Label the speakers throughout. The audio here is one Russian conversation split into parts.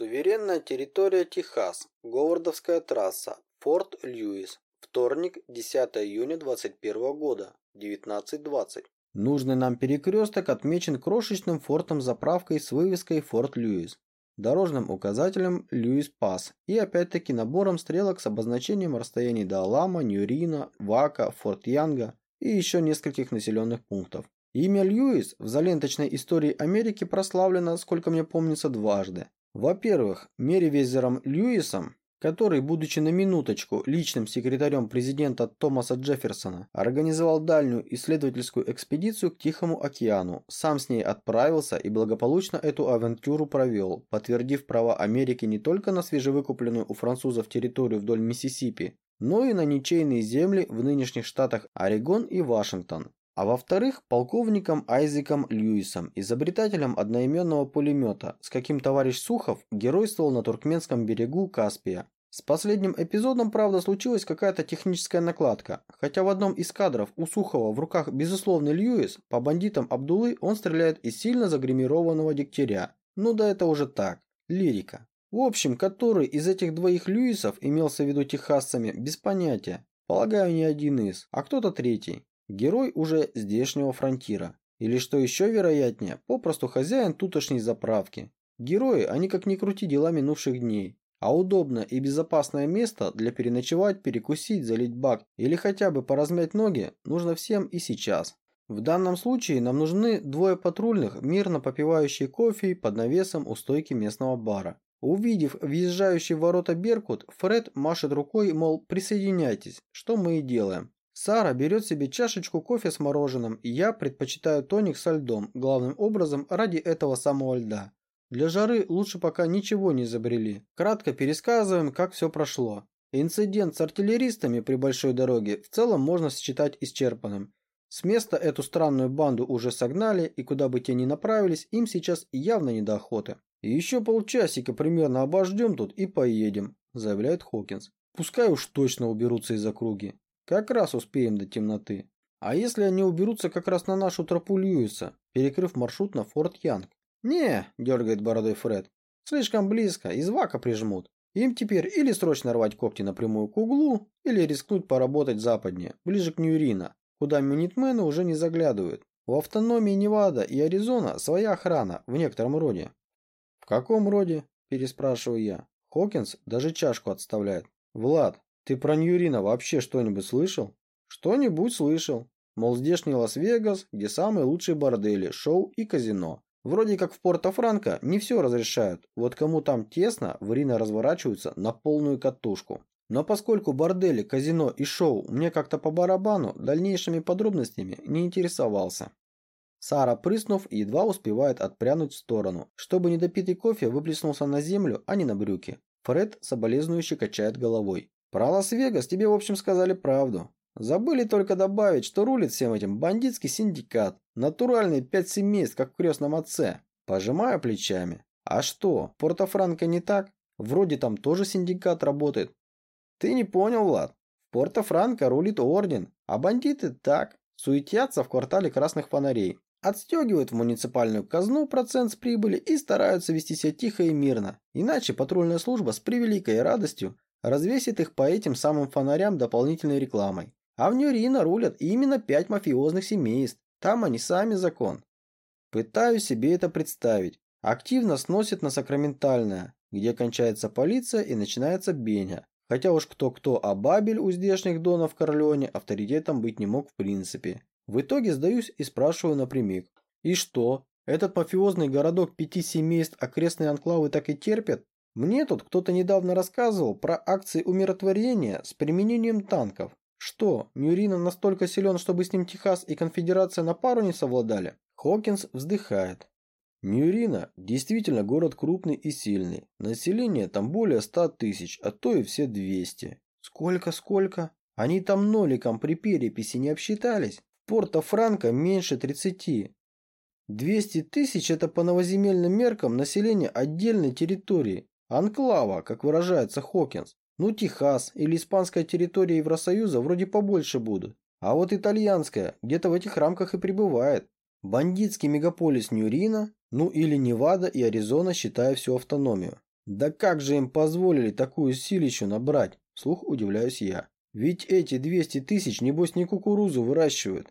Speaker 1: Суверенная территория Техас. Говардовская трасса. Форт Льюис. Вторник, 10 июня 21 года. 19.20. Нужный нам перекресток отмечен крошечным фортом-заправкой с вывеской «Форт Льюис», дорожным указателем «Льюис Пас» и опять-таки набором стрелок с обозначением расстояний до Алама, Ньюрина, Вака, Форт Янга и еще нескольких населенных пунктов. Имя Льюис в заленточной истории Америки прославлено, сколько мне помнится, дважды. Во-первых, Меривезером Льюисом который, будучи на минуточку личным секретарем президента Томаса Джефферсона, организовал дальнюю исследовательскую экспедицию к Тихому океану, сам с ней отправился и благополучно эту авантюру провел, подтвердив право Америки не только на свежевыкупленную у французов территорию вдоль Миссисипи, но и на ничейные земли в нынешних штатах Орегон и Вашингтон, а во-вторых, полковником Айзеком Льюисом, изобретателем одноименного пулемета, с каким товарищ Сухов геройствовал на туркменском берегу Каспия. С последним эпизодом, правда, случилась какая-то техническая накладка, хотя в одном из кадров у Сухова в руках безусловный Льюис, по бандитам Абдулы он стреляет из сильно загримированного дегтяря. Ну да это уже так, лирика. В общем, который из этих двоих Льюисов имелся в виду техасцами, без понятия. Полагаю, не один из, а кто-то третий. Герой уже здешнего фронтира. Или что еще вероятнее, попросту хозяин тутошней заправки. Герои, они как ни крути дела минувших дней. А удобное и безопасное место для переночевать, перекусить, залить бак или хотя бы поразмять ноги нужно всем и сейчас. В данном случае нам нужны двое патрульных, мирно попивающие кофе под навесом у стойки местного бара. Увидев въезжающий в ворота Беркут, Фред машет рукой, мол, присоединяйтесь, что мы и делаем. Сара берет себе чашечку кофе с мороженым, и я предпочитаю тоник со льдом, главным образом ради этого самого льда. Для жары лучше пока ничего не изобрели. Кратко пересказываем, как все прошло. Инцидент с артиллеристами при большой дороге в целом можно считать исчерпанным. С места эту странную банду уже согнали, и куда бы те ни направились, им сейчас явно не до охоты. Еще полчасика примерно обождем тут и поедем, заявляет Хокинс. Пускай уж точно уберутся из округи. Как раз успеем до темноты. А если они уберутся как раз на нашу тропу Льюиса, перекрыв маршрут на Форт Янг? Не, дергает бородой Фред. Слишком близко, из вака прижмут. Им теперь или срочно рвать когти напрямую к углу, или рискнуть поработать западнее, ближе к Ньюрина, куда минитмены уже не заглядывают. У автономии Невада и Аризона своя охрана, в некотором роде. В каком роде? Переспрашиваю я. Хокинс даже чашку отставляет. Влад, ты про Ньюрина вообще что-нибудь слышал? Что-нибудь слышал. Мол, здешний Лас-Вегас, где самые лучшие бордели, шоу и казино. Вроде как в Порто-Франко не все разрешают. Вот кому там тесно, в Рино разворачиваются на полную катушку. Но поскольку бордели, казино и шоу мне как-то по барабану, дальнейшими подробностями не интересовался. Сара, прыснув, едва успевает отпрянуть в сторону, чтобы недопитый кофе выплеснулся на землю, а не на брюки. Фред соболезнующе качает головой. Про Лас-Вегас тебе, в общем, сказали правду. Забыли только добавить, что рулит всем этим бандитский синдикат. Натуральные пять семейств, как в крестном отце. Пожимаю плечами. А что, Порто-Франко не так? Вроде там тоже синдикат работает. Ты не понял, Влад. В Порто-Франко рулит орден, а бандиты так, суетятся в квартале красных фонарей. Отстегивают в муниципальную казну процент с прибыли и стараются вести себя тихо и мирно. Иначе патрульная служба с превеликой радостью развесит их по этим самым фонарям дополнительной рекламой. А в Нюрина рулят именно пять мафиозных семейств. Там они сами закон. Пытаюсь себе это представить. Активно сносит на сакраментальное, где кончается полиция и начинается беня. Хотя уж кто-кто, а Бабель у здешних донов Корлеоне авторитетом быть не мог в принципе. В итоге сдаюсь и спрашиваю напрямик. И что? Этот мафиозный городок пяти семейств окрестные анклавы так и терпят? Мне тут кто-то недавно рассказывал про акции умиротворения с применением танков. Что, Мюрина настолько силен, чтобы с ним Техас и Конфедерация на пару не совладали? Хокинс вздыхает. Мюрина действительно город крупный и сильный. Население там более ста тысяч, а то и все двести. Сколько-сколько? Они там ноликом при переписи не обсчитались. Порто-Франко меньше тридцати. Двести тысяч – это по новоземельным меркам население отдельной территории. Анклава, как выражается Хокинс. Ну, Техас или испанская территория Евросоюза вроде побольше будут. А вот итальянская где-то в этих рамках и пребывает. Бандитский мегаполис Ньюрина, ну или Невада и Аризона, считая всю автономию. Да как же им позволили такую силищу набрать? Слух удивляюсь я. Ведь эти 200 тысяч, небось, не кукурузу выращивают.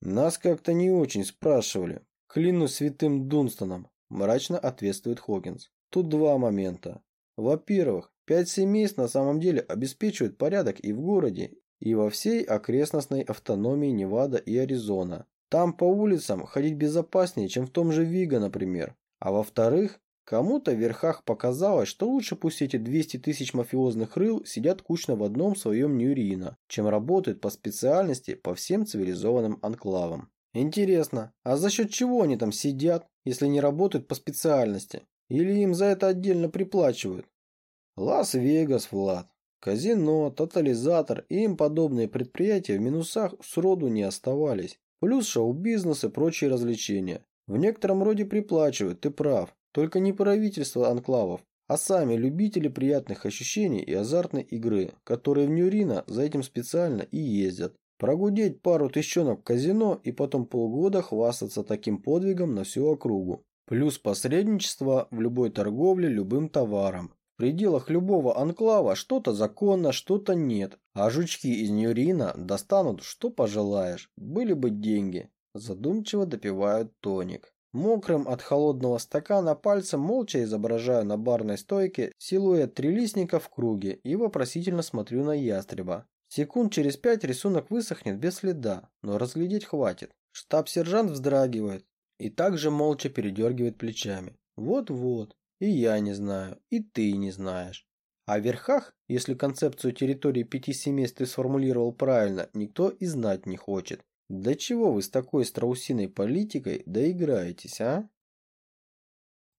Speaker 1: Нас как-то не очень спрашивали. Клянусь святым Дунстоном, мрачно ответствует Хокинс. Тут два момента. Во-первых, пять семейств на самом деле обеспечивают порядок и в городе, и во всей окрестностной автономии Невада и Аризона. Там по улицам ходить безопаснее, чем в том же Вига, например. А во-вторых, Кому-то в верхах показалось, что лучше пусть эти 200 тысяч мафиозных рыл сидят кучно в одном своем Ньюрино, чем работают по специальности по всем цивилизованным анклавам. Интересно, а за счет чего они там сидят, если не работают по специальности? Или им за это отдельно приплачивают? Лас-Вегас, Влад. Казино, тотализатор и им подобные предприятия в минусах сроду не оставались. Плюс шоу-бизнес и прочие развлечения. В некотором роде приплачивают, ты прав. Только не правительство анклавов, а сами любители приятных ощущений и азартной игры, которые в Нюрина за этим специально и ездят. Прогудеть пару тысячонок в казино и потом полгода хвастаться таким подвигом на всю округу. Плюс посредничество в любой торговле любым товаром. В пределах любого анклава что-то законно, что-то нет. А жучки из Нюрина достанут, что пожелаешь. Были бы деньги. Задумчиво допивают тоник. Мокрым от холодного стакана пальцем молча изображаю на барной стойке силуэт трилистника в круге и вопросительно смотрю на ястреба. Секунд через пять рисунок высохнет без следа, но разглядеть хватит. Штаб-сержант вздрагивает и также молча передергивает плечами. Вот-вот, и я не знаю, и ты не знаешь. В верхах, если концепцию территории пяти семейств ты сформулировал правильно, никто и знать не хочет. Да чего вы с такой страусиной политикой доиграетесь, а?